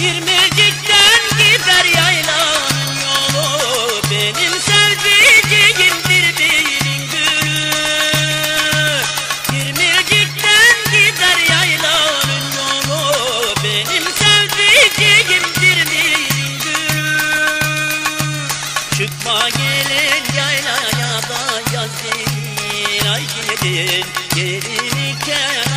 İrmicikten gider yaylanın yolu. Benim sevdiceğim bir birinin gülü gider yaylanın yolu. Benim sevdiceğim bir birinin gülü. Çıkma gelin yaylaya da yaz Ay gelin gelin iken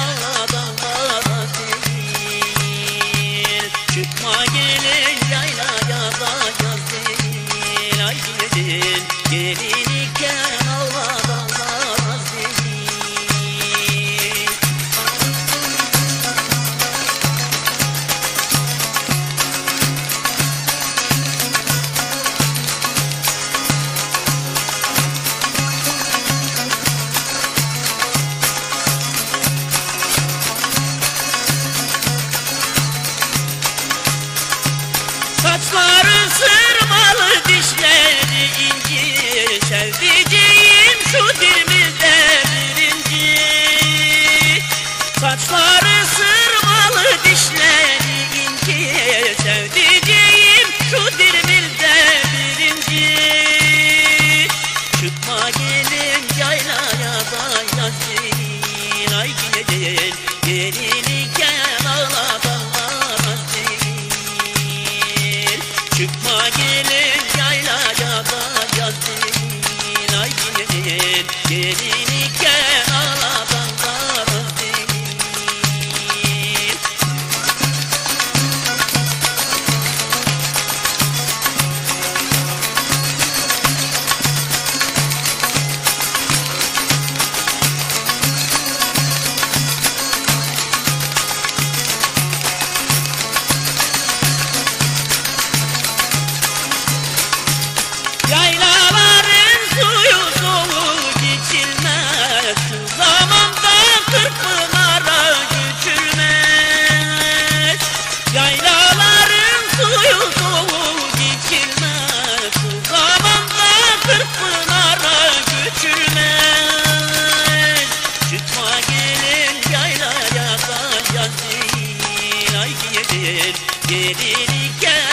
değil Çıkma yaylaya da yazın Ay gelin gelirken